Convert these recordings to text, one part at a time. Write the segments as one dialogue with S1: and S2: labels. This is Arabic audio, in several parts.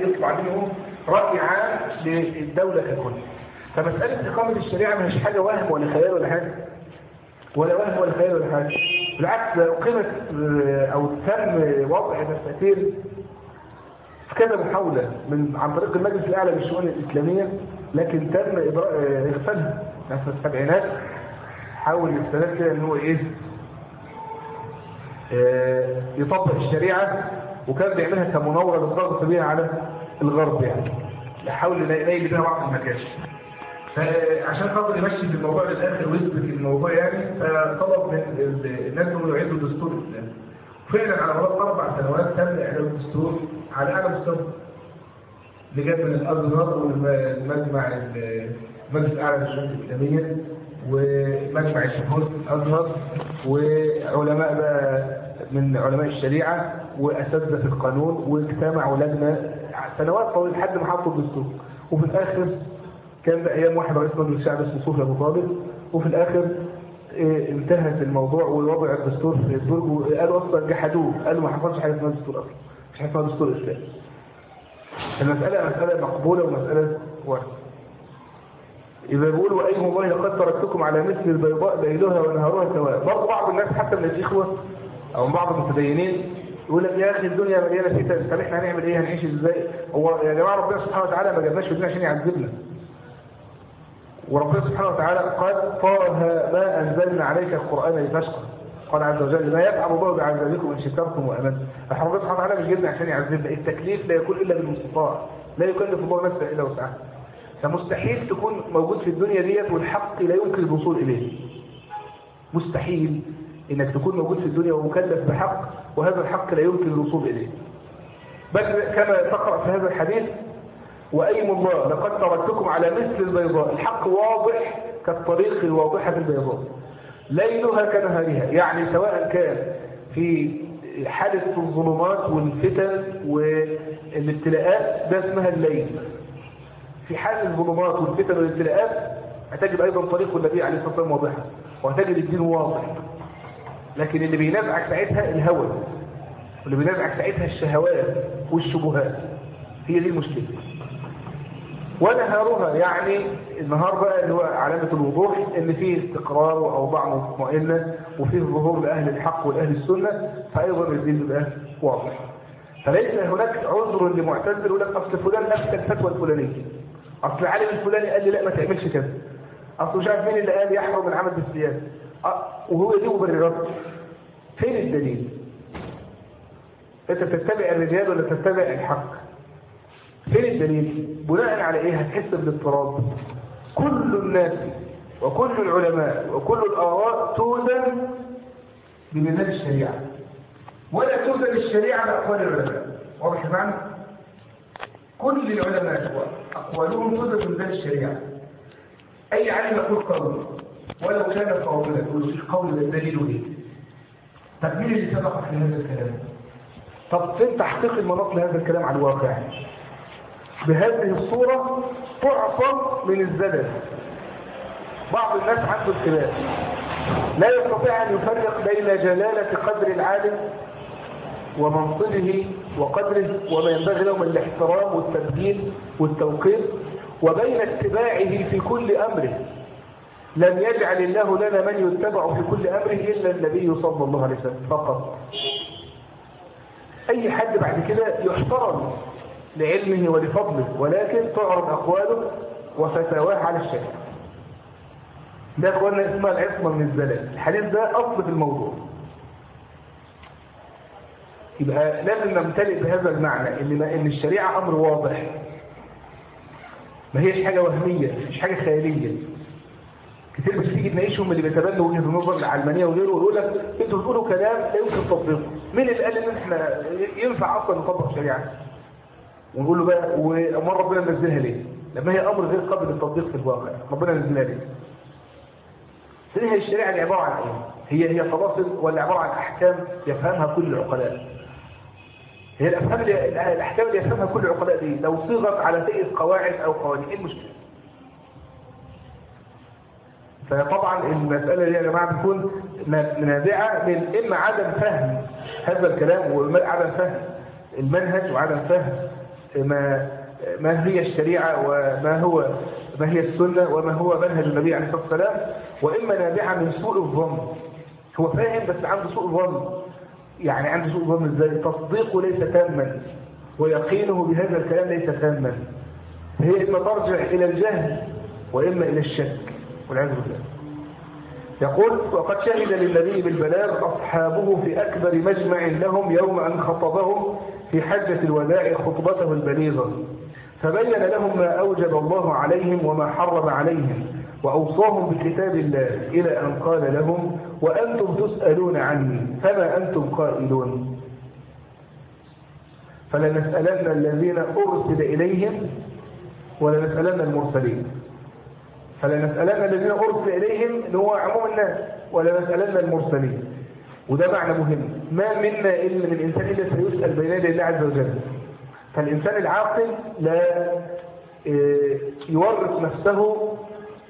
S1: يطلع منهم رأي عام للدولة ككل. فمسألة إقامة الشريعة مش حاجة وهم ولا خيال ولا حاجة. ولا وهم ولا خيال ولا حاجة. بالعكس لو قيمت أو تم وضع مفاتير في كذا محاولة من عن طريق المجلس الأعلى للشؤون الإسلامية لكن تم إغفالها في السبعينات حاول السنات كده إن هو إيه؟ آه يطبق الشريعة وكان بيعملها كمناورة للضغط بيها على الغرب يعني. يحاول يلاقي بيها بعض المكاسب فعشان خاطر يمشي في الموضوع للآخر ويثبت الموضوع يعني فطلب من الناس انهم يعيدوا الدستور. فعلا على مدار أربع سنوات تم اعداد الدستور على أعلى مستوى. لجان من الازهر والمجمع المجلس الأعلى للشؤون الإسلامية ومجمع الشهود الازهر وعلماء بقى من علماء الشريعة وأساتذة في القانون واجتمعوا لجنة سنوات طويلة لحد ما حطوا الدستور. وفي الآخر كان ده أيام واحد رئيس مجلس الشعب اسمه صوفي أبو طالب وفي الآخر إيه انتهت الموضوع ووضع الدستور في الدرج وقالوا أصلا جحدوه. قالوا ما حصلش حاجة اسمها دستور أصلا. مش حاجة اسمها دستور اسلامي المسألة مسألة مقبولة ومسألة واحدة إذا بيقولوا وأيهم الله لقد تركتكم على مثل البيضاء ليلها ونهارها سواء. برضه بعض الناس حتى من الإخوة أو بعض المتدينين يقول لك يا أخي الدنيا مليانة فتن طب إحنا هنعمل إيه؟ هنعيش إزاي؟ هو يا جماعة ربنا سبحانه وتعالى ما جابناش الدنيا عشان يعذبنا. وربنا سبحانه وتعالى قد طه ما أنزلنا عليك القرآن لتشقى. قال عز وجل ما يفعل الله بعذابكم إن شكرتم وأمنتم. ربنا سبحانه وتعالى مش جبنا عشان يعذبنا. التكليف لا يكون إلا بالمستطاع. لا يكلف الله نفسا إلا وسعها. فمستحيل تكون موجود في الدنيا ديت والحق لا يمكن الوصول إليه. مستحيل. إنك تكون موجود في الدنيا ومكلف بحق وهذا الحق لا يمكن الوصول إليه. بل كما تقرأ في هذا الحديث وأيم الله لقد تركتكم على مثل البيضاء. الحق واضح كالطريق الواضحة البيضاء. ليلها كنهارها يعني سواء كان في حالة الظلمات والفتن والابتلاءات ده اسمها الليل. في حال الظلمات والفتن والابتلاءات هتجد أيضا طريق النبي عليه الصلاة والسلام واضحة وهتجد الدين واضح. لكن اللي بينازعك ساعتها الهوى واللي بينازعك ساعتها الشهوات والشبهات هي دي المشكلة. ونهارها يعني النهار بقى اللي هو علامة الوضوح إن فيه استقرار وأوضاع مطمئنة وفيه ظهور لأهل الحق ولأهل السنة فأيضا الدين بيبقى واضح. فليس هناك عذر لمعتزل يقول لك اصل فلان نفس الفتوى الفلانية. أصل العالم الفلاني قال لي لا ما تعملش كذا أصل مش عارف مين اللي قال يحرم العمل بالسياسة وهو دي مبررات فين الدليل؟ انت تتبع الرجال ولا تتبع الحق؟ فين الدليل؟ بناء على إيه؟ هتحس بالاضطراب. كل الناس وكل العلماء وكل الآراء توزن بميزان الشريعة. ولا توزن الشريعة بأقوال العلماء. واضح المعنى كل العلماء أقوالهم توزن بميزان الشريعة. أي عالم يقول قول ولو كان قولا في قول الدليل إيه مين اللي سبق في هذا الكلام؟ طب فين تحقيق المناط لهذا الكلام على الواقع؟ بهذه الصورة تعصم من الزلل. بعض الناس عنده الخلاف لا يستطيع أن يفرق بين جلالة قدر العالم ومنصبه وقدره وما ينبغي له من الاحترام والتبديل والتوقير وبين اتباعه في كل أمره. لم يجعل الله لنا من يتبع في كل أمره إلا النبي صلى الله عليه وسلم فقط. أي حد بعد كده يحترم لعلمه ولفضله ولكن تعرض أقواله وفتاواه على الشرع ده أخوانا اسمها العصمة من الزلال. الحديث ده أصل في الموضوع. يبقى لازم نمتلئ بهذا المعنى إن, إن الشريعة أمر واضح. ما هيش حاجة وهمية مش حاجة خيالية. كتير مش تيجي تناقشهم اللي بيتبنوا وجهة النظر العلمانيه وغيره ويقول لك أنتوا بتقولوا كلام لا يمكن تطبيقه مين اللي قال إن إحنا ينفع أصلا نطبق شريعة؟ ونقول له بقى وأمال ربنا نزلها ليه؟ لما هي أمر غير قابل للتطبيق في الواقع. ربنا نزلها ليه؟ هي الشريعة دي عبارة عن إيه؟ هي هي فواصل ولا عبارة عن أحكام يفهمها كل العقلاء. هي الأفهام اللي الأحكام اللي يفهمها كل العقلاء دي لو صيغت على هيئه قواعد أو قوانين إيه المشكلة؟ فطبعا المسألة دي يا جماعة بتكون نابعة من إما عدم فهم هذا الكلام وعدم فهم المنهج وعدم فهم ما ما هي الشريعة وما هو ما هي السنة وما هو منهج النبي عليه الصلاة والسلام وإما نابعة من سوء الظن. هو فاهم بس عنده سوء ظن يعني عنده سوء ظن إزاي؟ تصديقه ليس تاما ويقينه بهذا الكلام ليس تاما. هي إما ترجع إلى الجهل وإما إلى الشك. والعياذ بالله. يقول وقد شهد للنبي بالبلاغ أصحابه في أكبر مجمع لهم يوم أن خطبهم في حجة الوداع خطبته البليغة. فبين لهم ما أوجب الله عليهم وما حرم عليهم وأوصاهم بكتاب الله إلى أن قال لهم وأنتم تسألون عني فما أنتم قائلون؟ فلنسألن الذين أرسل إليهم ولنسألن المرسلين. فلنسألن الذين أرسل إليهم اللي هو عموم الناس ولنسألن المرسلين. وده معنى مهم. ما منا إلا من الإنسان إلا سيسأل بين يدي الله عز وجل. فالإنسان العاقل لا يورط نفسه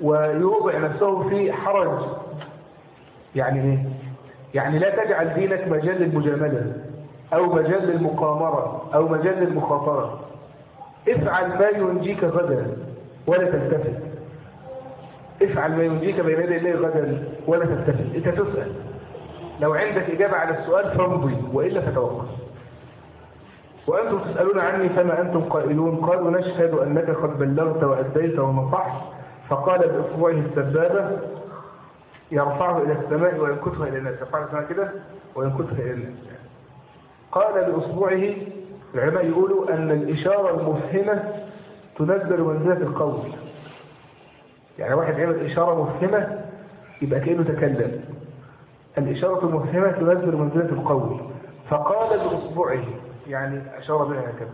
S1: ويوضع نفسه في حرج. يعني إيه؟ يعني لا تجعل دينك مجال للمجاملة أو مجال للمقامرة أو مجال للمخاطرة. افعل ما ينجيك غدا ولا تلتفت افعل ما ينجيك بين يدي الله غدا ولا تلتفت انت تسأل. لو عندك إجابة على السؤال فامضي وإلا فتوقف وأنتم تسألون عني فما أنتم قائلون؟ قالوا نشهد أنك قد بلغت وأديت ونصحت فقال بإصبعه السبابة يرفعه إلى السماء وينكتها إلى الناس. يرفعه السماء كده وينكتها إلى الناس. قال بإصبعه العلماء يقولوا أن الإشارة المفهمة تنزل منزلة القول. يعني واحد عمل إشارة مفهمة يبقى كأنه تكلم. الإشارة المفهمة تنزل منزلة القول. فقال بإصبعه يعني أشار بها هكذا.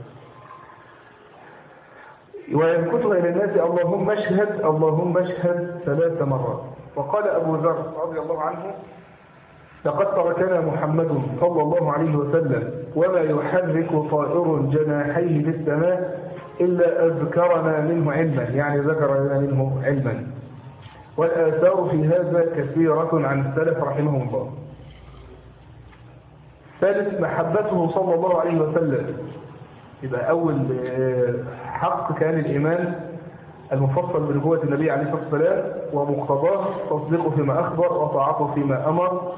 S1: وينكتها إلى الناس اللهم اشهد اللهم اشهد ثلاث مرات. وقال أبو ذر رضي الله عنه لقد تركنا محمد صلى الله عليه وسلم وما يحرك طائر جناحيه في السماء إلا أذكرنا منه علما يعني ذكر لنا منه علما. والآثار في هذا كثيرة عن السلف رحمهم الله. ثالث محبته صلى الله عليه وسلم. يبقى أول حق كان الإيمان المفصل بنبوة النبي عليه الصلاة والسلام ومقتضاه تصديقه فيما أخبر وطاعته فيما أمر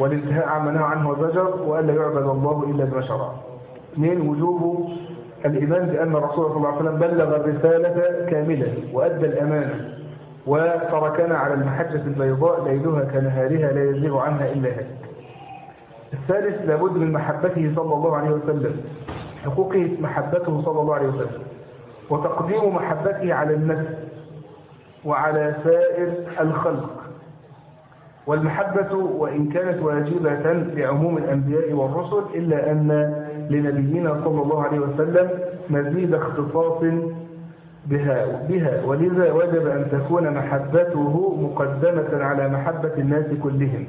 S1: والانتهاء عما نهى عنه وزجر وألا يعبد الله إلا بما شرع. اثنين وجوب الإيمان بأن الرسول صلى الله عليه وسلم بلغ الرسالة كاملة وأدى الأمانة وتركنا على المحجة البيضاء ليلها كنهارها لا يزيغ عنها إلا هلك. الثالث لابد من محبته صلى الله عليه وسلم حقوقه محبته صلى الله عليه وسلم وتقديم محبته على النفس وعلى سائر الخلق. والمحبة وإن كانت واجبة لعموم الأنبياء والرسل إلا أن لنبينا صلى الله عليه وسلم مزيد اختصاص بها, بها. ولذا وجب أن تكون محبته مقدمة على محبة الناس كلهم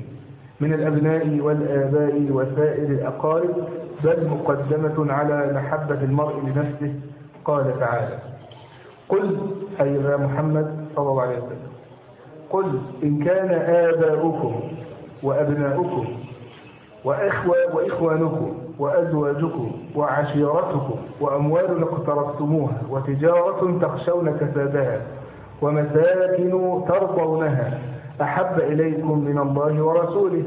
S1: من الأبناء والآباء وسائر الأقارب بل مقدمة على محبة المرء لنفسه. قال تعالى قل أي يا محمد صلى الله عليه وسلم قل إن كان آباؤكم وأبناؤكم وإخوانكم وأزواجكم وعشيرتكم وأموال اقترفتموها وتجارة تخشون كسادها ومساكن ترضونها أحب إليكم من الله ورسوله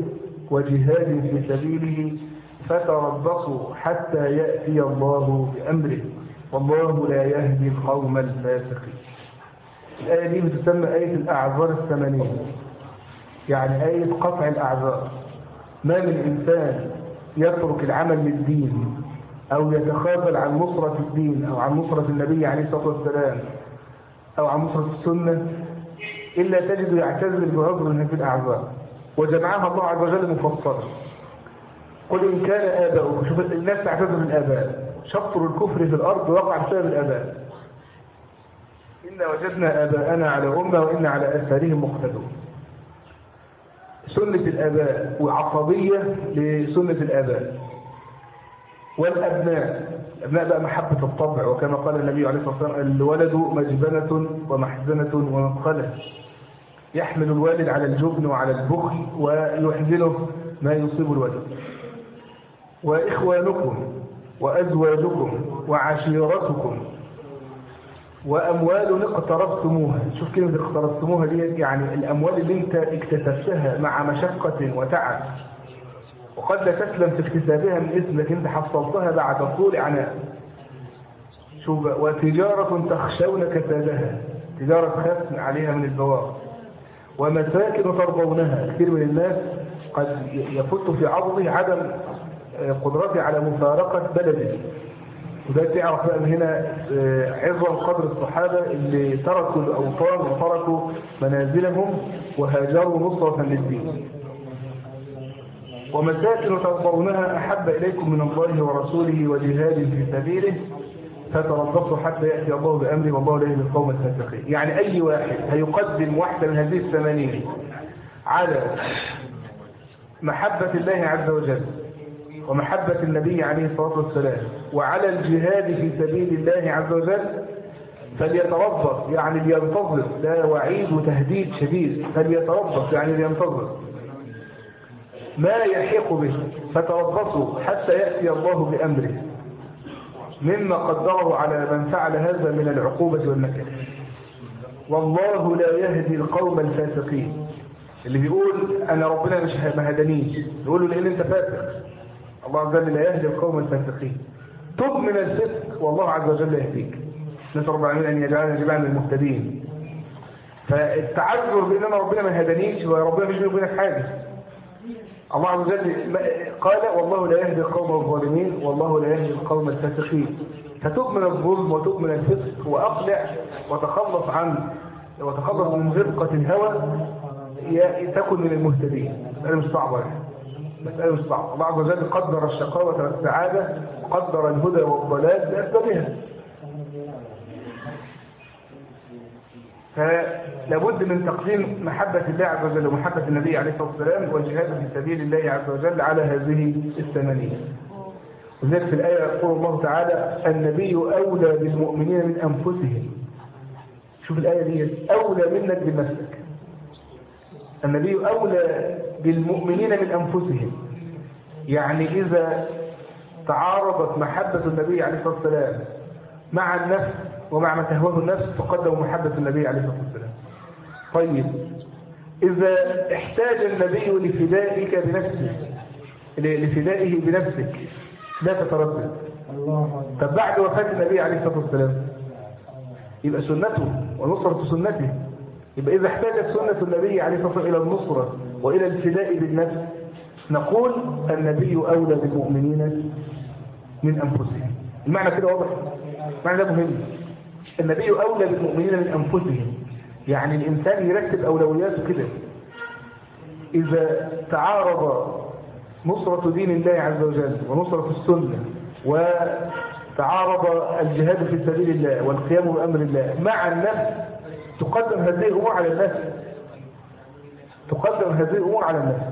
S1: وجهاد في سبيله فتربصوا حتى يأتي الله بأمره والله لا يهدي القوم الفاسقين. الآية دي بتسمى آية الأعذار الثمانية. يعني آية قطع الأعذار. ما من إنسان يترك العمل للدين أو يتخاذل عن نصرة الدين أو عن نصرة النبي عليه الصلاة والسلام أو عن نصرة السنة إلا تجد يعتذر بعذر هذه الأعذار وجمعها الله عز وجل مفصلا. قل إن كان آباؤكم شوف الناس تعتذر بالآباء شطر الكفر في الأرض وقع بسبب الآباء. إنا وجدنا آباءنا على أمة وإنا على آثارهم مقتدون. سنة الآباء وعصبية لسنة الآباء. والأبناء الأبناء بقى محبة الطبع وكما قال النبي عليه الصلاة والسلام الولد مجبنة ومحزنة ومنقلة. يحمل الوالد على الجبن وعلى البخل ويحزنه ما يصيب الولد. وإخوانكم وأزواجكم وعشيرتكم وأموال اقترفتموها شوف كلمة اقترفتموها دي يعني الأموال اللي انت اكتسبتها مع مشقة وتعب. وقد لا تسلم في اكتسابها من اسمك انت حصلتها بعد طول عناء. شوف وتجارة تخشون كسادها. تجارة خاف عليها من البواب. ومساكن ترضونها. كثير من الناس قد يفت في عرضه عدم قدرته على مفارقة بلده. وده تعرف بقى هنا عظم قدر الصحابة اللي تركوا الأوطان وتركوا منازلهم وهاجروا نصرة للدين. ومساكن ترضونها أحب إليكم من الله ورسوله وجهاد في سبيله فتربصوا حتى يأتي الله بأمره والله لا يهدي القوم الفاسقين. يعني أي واحد هيقدم واحدة من هذه الثمانين على محبة الله عز وجل ومحبة النبي عليه الصلاة والسلام وعلى الجهاد في سبيل الله عز وجل فليتربص يعني لينتظر. ده وعيد وتهديد شديد فليتربص يعني لينتظر. ما يحيق به فتربصوا حتى يأتي الله بأمره. مما قدره على من فعل هذا من العقوبة والنكال والله لا يهدي القوم الفاسقين. اللي بيقول أنا ربنا مش ما هدانيش يقولوا لأن أنت فاسق. الله عز وجل لا يهدي القوم الفاسقين تب من الفسق والله عز وجل يهديك. نسأل رب العالمين أن يجعلنا جميعا من المهتدين. فالتعذر بأن أنا ربنا ما هدانيش وربنا مش بيقول حاجة. الله عز وجل قال والله لا يهدي القوم الظالمين والله لا يهدي القوم الفاسقين فتب من الظلم وتب من الفسق وأقلع وتخلص عن وتخلص من غرقة الهوى تكن من المهتدين. مسألة مش صعبة يعني. مسألة مش صعبة. عز وجل قدر الشقاوة والسعادة وقدر الهدى والضلال بأسبابها فلابد من تقديم محبة الله عز وجل ومحبة النبي عليه الصلاة والسلام والجهاد في سبيل الله عز وجل على هذه الثمانية. وذلك في الآية يقول الله تعالى النبي أولى بالمؤمنين من أنفسهم. شوف الآية دي أولى منك بنفسك. النبي أولى بالمؤمنين من أنفسهم. يعني إذا تعارضت محبة النبي عليه الصلاة والسلام مع النفس ومع ما تهواه النفس فقدموا محبة النبي عليه الصلاة والسلام. طيب إذا احتاج النبي لفدائك بنفسه لفدائه بنفسك لا تتردد. طب بعد وفاة النبي عليه الصلاة والسلام يبقى سنته ونصرة سنته. يبقى إذا احتاجت سنة النبي عليه الصلاة والسلام إلى النصرة وإلى الفداء بالنفس نقول النبي أولى بالمؤمنين من أنفسهم. المعنى كده واضح؟ المعنى ده مهم. النبي أولى بالمؤمنين من أنفسهم. يعني الإنسان يرتب أولوياته كده. إذا تعارض نصرة دين الله عز وجل ونصرة السنة وتعارض الجهاد في سبيل الله والقيام بأمر الله مع النفس تقدم هذه الأمور على النفس. تقدم هذه الأمور على النفس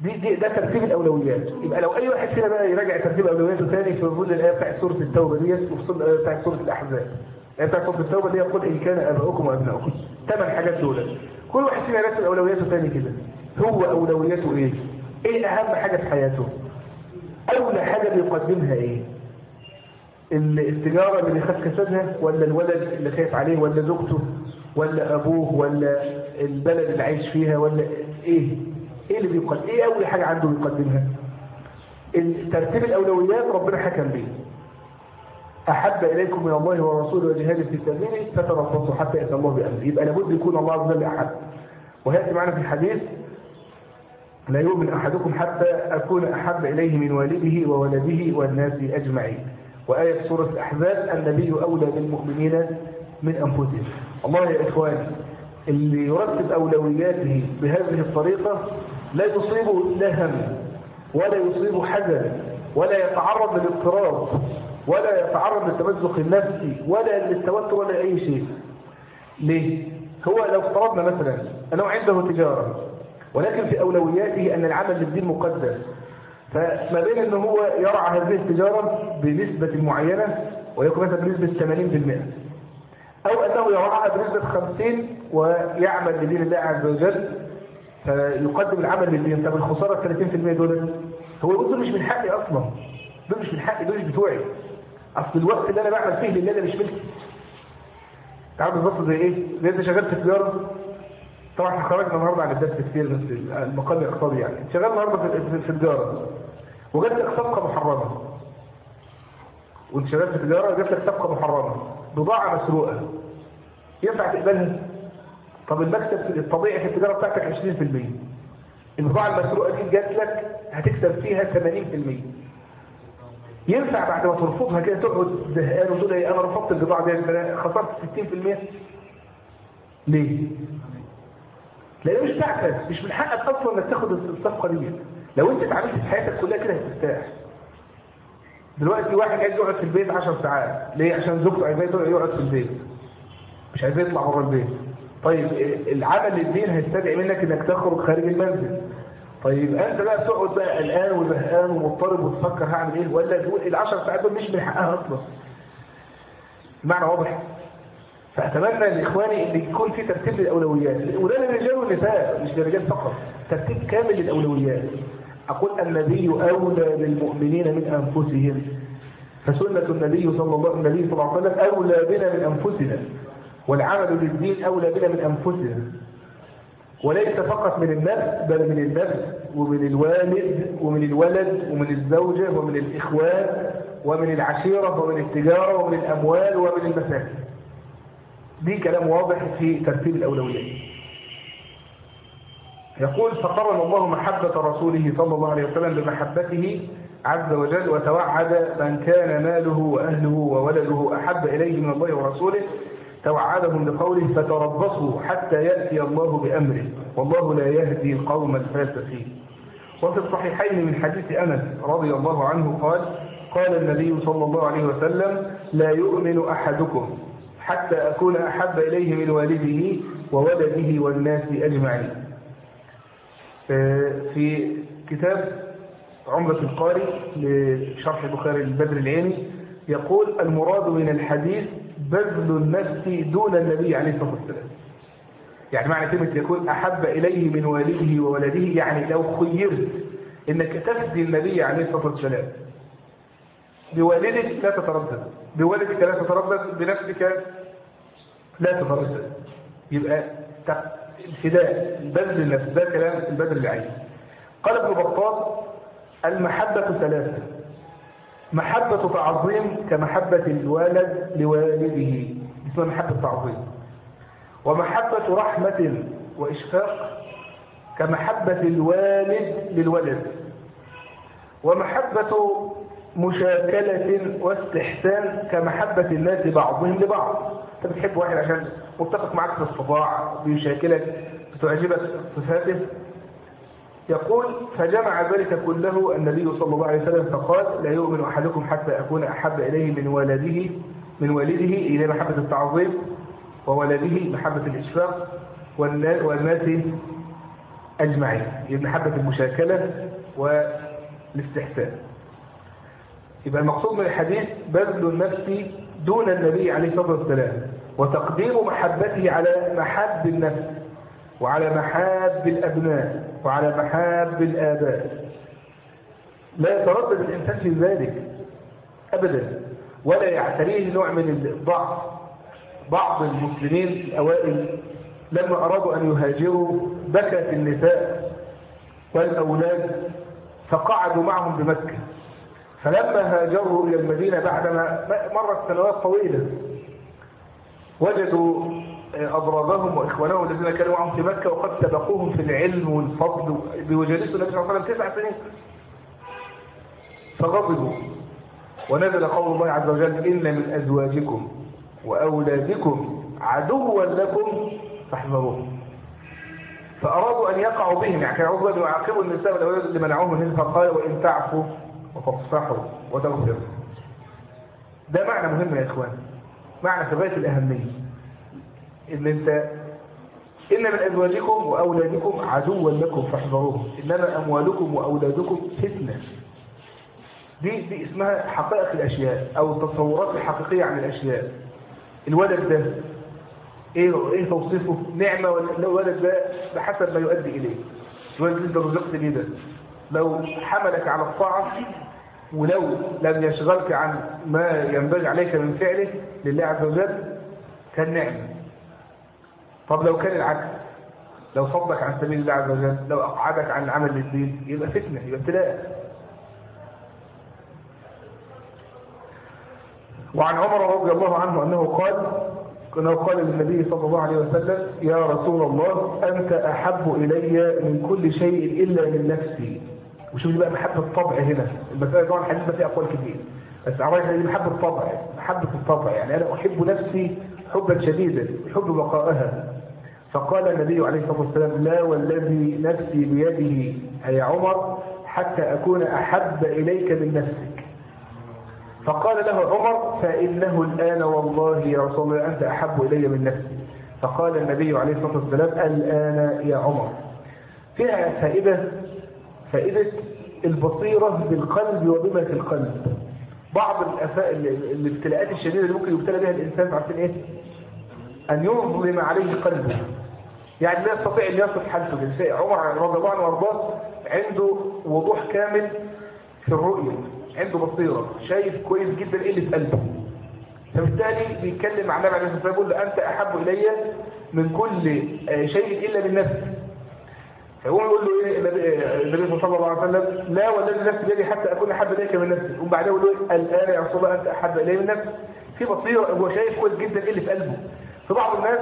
S1: دي, دي ده ترتيب الأولويات يبقى لو أي واحد فينا بقى يراجع ترتيب أولوياته ثاني في ظل الآية بتاعت سورة التوبة ديت وفي ظل الآية بتاعت سورة الأحزاب الآية بتاعت سورة التوبة دي يقول إن كان آباؤكم وأبناؤكم ثمان حاجات دول كل واحد فينا يرتب أولوياته ثاني كده هو أولوياته إيه؟ إيه أهم حاجة في حياته؟ أولى حاجة بيقدمها إيه؟ التجارة اللي بيخاف كسبها ولا الولد اللي خايف عليه ولا زوجته ولا أبوه ولا البلد اللي عايش فيها ولا إيه؟ إيه اللي بيقدم؟ إيه أول حاجة عنده بيقدمها؟ ترتيب الأولويات ربنا حكم به أحب إليكم من الله ورسوله وجهاد في سبيله فتربصوا حتى يأتي الله بأمره. يبقى لابد يكون الله عز وجل احد وهيأتي معنا في الحديث لا يؤمن أحدكم حتى أكون أحب إليه من والده وولده والناس أجمعين. وآية سورة الأحزاب النبي أولى بالمؤمنين من أنفسهم. الله يا إخواني اللي يرتب أولوياته بهذه الطريقة لا يصيبه لا هم ولا يصيبه حزن ولا يتعرض للاضطراب ولا يتعرض للتمزق النفسي ولا للتوتر ولا أي شيء. ليه؟ هو لو افترضنا مثلا أنه عنده تجارة ولكن في أولوياته أن العمل للدين مقدس. فما بين أنه هو يرعى هذه التجارة بنسبة معينة ويكون مثلا بنسبة 80% أو أنه يرعاها بنسبة 50 ويعمل لدين الله عز وجل فيقدم العمل للدين. طب الخسارة 30% دول هو دول مش من حقي أصلا. دول مش من حقي دول مش بتوعي. أصل الوقت اللي أنا بعمل فيه لله ده مش ملكي تعرف بالظبط زي إيه؟ زي إنت شغال في تجاره طبعا إحنا خرجنا النهارده عن الدرس كتير بس المقال الاقتصادي يعني. شغال النهارده في في تجاره وجات لك صفقة محرمة. وانت شغال في تجاره جات لك صفقة محرمة. بضاعه مسروقه ينفع تقبلها؟ طب المكسب الطبيعي في التجارة بتاعتك 20% البضاعه المسروقة دي جات لك هتكسب فيها 80% ينفع بعد ما ترفضها كده تقعد زهقان وتقول إيه أنا رفضت البضاعة دي خسرت 60% ليه؟ لأن مش بتاعتك مش من حقك أصلا إنك تاخد الصفقة دي. لو أنت اتعاملت في حياتك كلها كده هترتاح. دلوقتي واحد عايز يقعد في البيت 10 ساعات. ليه؟ عشان زوجته عايزاه يقعد في البيت. مش عايز يطلع بره البيت. طيب العمل الدين هيستدعي منك إنك تخرج خارج المنزل طيب أنت بقى تقعد بقى قلقان وزهقان ومضطرب وتفكر هعمل إيه؟ ولا تقول ال10 ساعات دول مش من حقها أصلا. المعنى واضح. فأتمنى لإخواني إن يكون في ترتيب للأولويات. وده للرجال والنساء مش للرجال فقط. ترتيب كامل للأولويات. أقول النبي أولى بالمؤمنين من أنفسهم. فسنة النبي صلى الله عليه وسلم أولى بنا من أنفسنا. والعمل للدين أولى بنا من أنفسنا. وليس فقط من النفس بل من النفس ومن الوالد ومن الولد ومن الزوجة ومن الإخوان ومن العشيرة ومن التجارة ومن الأموال ومن المساكن دي كلام واضح في ترتيب الأولويات. يقول فقرن الله محبة رسوله صلى الله عليه وسلم بمحبته عز وجل وتوعد من كان ماله وأهله وولده أحب إليه من الله ورسوله. توعدهم بقوله فتربصوا حتى يأتي الله بأمره والله لا يهدي القوم الفاسقين. وفي الصحيحين من حديث أنس رضي الله عنه قال قال النبي صلى الله عليه وسلم لا يؤمن أحدكم حتى أكون أحب إليه من والده وولده والناس أجمعين. في كتاب عمرة القاري لشرح البخاري البدر العيني يقول المراد من الحديث بذل النفس دون النبي عليه الصلاة والسلام. يعني معنى كلمة يكون أحب إليه من والده وولده يعني لو خيرت إنك تفدي النبي عليه الصلاة والسلام. بوالدك لا تتردد. بوالدك لا تتردد بنفسك لا تتردد. يبقى الفداء بذل النفس ده كلام البدر العين قال ابن بطال المحبة ثلاثة. محبة تعظيم كمحبة الولد لوالده اسمها محبة تعظيم. ومحبة رحمة وإشفاق كمحبة الوالد للولد. ومحبة مشاكلة واستحسان كمحبة الناس بعضهم لبعض. أنت بتحب واحد عشان متفق معك في الصباع بيشاكلك بتعجبك صفاته يقول فجمع ذلك كله النبي صلى الله عليه وسلم فقال لا يؤمن أحدكم حتى أكون أحب إليه من ولده من والده إلى محبة التعظيم وولده محبة الإشفاق والناس أجمعين. محبة المشاكلة والاستحسان. يبقى المقصود من الحديث بذل النفس دون النبي عليه الصلاة والسلام وتقديم محبته على محب النفس وعلى محاب الأبناء وعلى محاب الآباء. لا يتردد الإنسان في ذلك أبدا ولا يعتريه نوع من الضعف. بعض المسلمين الأوائل لما أرادوا أن يهاجروا بكت النساء والأولاد فقعدوا معهم بمكة. فلما هاجروا إلى المدينة بعدما مرت سنوات طويلة وجدوا أضرابهم وإخوانهم الذين كانوا معهم في مكة وقد سبقوهم في العلم والفضل بوجالسوا النبي صلى الله عليه وسلم تسع سنين. فغضبوا ونزل قول الله عز وجل إن من أزواجكم وأولادكم عدوا لكم فاحذروهم فأرادوا أن يقعوا بهم يعني كانوا يعاقبوا النساء والأولاد اللي منعوهم منهم فقال وإن تعفوا. وتصفحوا وتغفروا. ده معنى مهم يا إخوان. معنى ثبات الأهمية. إن أنت إن من أزواجكم وأولادكم عدوا لكم فاحذروهم. إنما أموالكم وأولادكم فتنة. دي, دي اسمها حقائق الأشياء أو التصورات الحقيقية عن الأشياء. الولد ده إيه, إيه توصيفه؟ نعمة ولا الولد ده بحسب ما يؤدي إليه. الولد اللي أنت رزقت بيه ده لو حملك على الطاعة ولو لم يشغلك عن ما ينبغي عليك من فعله لله عز وجل كان نعمة طب لو كان العكس لو صدك عن سبيل الله عز وجل لو أقعدك عن العمل للدين يبقى فتنة يبقى ابتلاء. وعن عمر رضي الله عنه أنه قال أنه قال للنبي صلى الله عليه وسلم يا رسول الله أنت أحب إلي من كل شيء إلا من نفسي. وشوف بقى محبة الطبع هنا. المسألة طبعا الحديث فيه أقوال كثير بس عرفنا دي محبة الطبع محبة الطبع. يعني أنا أحب نفسي حبا شديدا أحب بقائها فقال النبي عليه الصلاة والسلام لا والذي نفسي بيده أي عمر حتى أكون أحب إليك من نفسك. فقال له عمر فإنه الآن والله يا رسول الله أنت أحب إلي من نفسي. فقال النبي عليه الصلاة والسلام الآن يا عمر. فيها فائدة فائدة البصيرة بالقلب وبما في القلب. بعض الابتلاءات الشديدة اللي ممكن يبتلى بها الإنسان عارفين إيه؟ أن يظلم عليه قلبه. يعني لا يستطيع أن يصف حالته عمر رضي الله عنه وأرضاه عنده وضوح كامل في الرؤية عنده بصيرة. شايف كويس جدا إيه اللي في قلبه. فبالتالي بيتكلم مع النبي عليه الصلاة والسلام يقول له أنت أحب إلي من كل شيء إلا من فيقوم يقول له إيه النبي صلى الله عليه وسلم لا والذي نفسي بيدي حتى أكون أحب إليك من نفسي. وبعدين يقول له الآن يا رسول الله أنت أحب الي من نفسي في بصيرة هو شايف كويس جدا إيه اللي في قلبه. في بعض الناس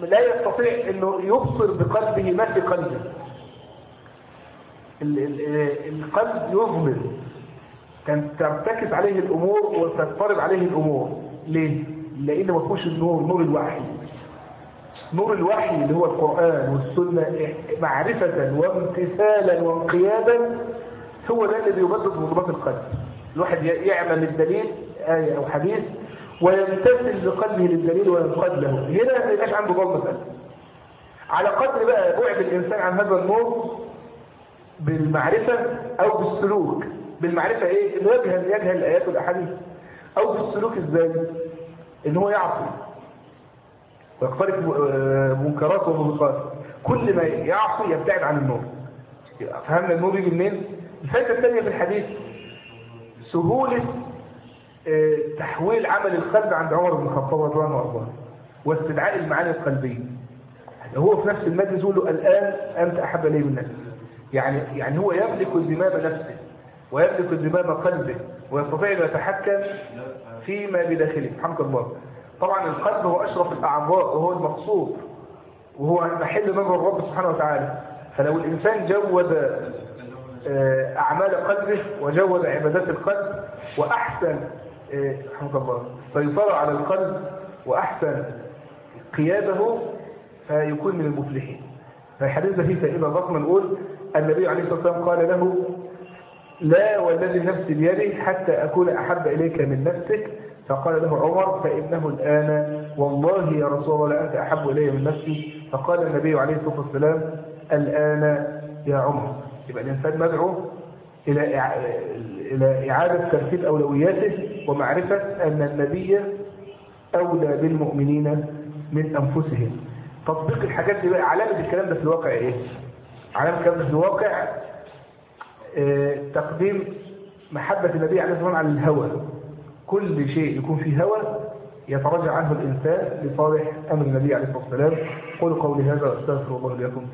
S1: لا يستطيع إنه يبصر بقلبه ما في قلبه. القلب يظلم. كان ترتكز عليه الأمور وتضطرب عليه الأمور. ليه؟ لأن ما فيهوش النور نور الوحي نور الوحي اللي هو القرآن والسنة معرفة وامتثالا وانقيادا هو ده اللي بيبدد ظلمات القلب. الواحد يعمل الدليل آية أو حديث ويمتثل بقلبه للدليل وينقاد له. هنا ما يبقاش عنده ظلمة قلب على قدر بقى بعد الإنسان عن هذا النور بالمعرفة أو بالسلوك. بالمعرفة إيه؟ انه يجهل يجهل الآيات والأحاديث. أو بالسلوك إزاي إن هو يعصي. ويقترف منكرات وموبقات كل ما يعصي يبتعد عن النور. فهمنا النور يجي منين؟ الفائدة الثانية في الحديث سهولة تحويل عمل القلب عند عمر بن الخطاب رضي الله عنه واستدعاء المعاني القلبية. هو في نفس المجلس يقول له الآن أنت أحب إلي من نفسي. يعني يعني هو يملك زمام نفسه ويملك زمام قلبه ويستطيع أن يتحكم فيما بداخله. حمد الله طبعا القلب هو أشرف الأعضاء وهو المقصود وهو محل نظر الرب سبحانه وتعالى. فلو الإنسان جود أعمال قلبه وجود عبادات القلب وأحسن حمد الله سيطر على القلب وأحسن قياده فيكون من المفلحين. فالحديث ده فيه فائدة ضخمة. نقول النبي عليه الصلاة والسلام قال له لا والذي نفسي بيده حتى أكون أحب إليك من نفسك فقال له عمر فإنه الآن والله يا رسول الله أنت أحب إلي من نفسي. فقال النبي عليه الصلاة والسلام الآن يا عمر. يبقى الإنسان مدعو إلى إلى إعادة ترتيب أولوياته ومعرفة أن النبي أولى بالمؤمنين من أنفسهم. تطبيق الحاجات دي بقى علامة الكلام ده في الواقع إيه؟ علامة الكلام ده في الواقع تقديم محبة النبي عليه الصلاة والسلام على الهوى. كل شيء يكون فيه هوى يتراجع عنه الإنسان لصالح أمر النبي عليه الصلاة والسلام. قولوا قولي هذا وأستغفر الله لكم